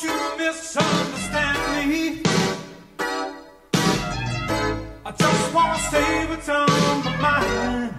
I just wanna stay what's on my mind.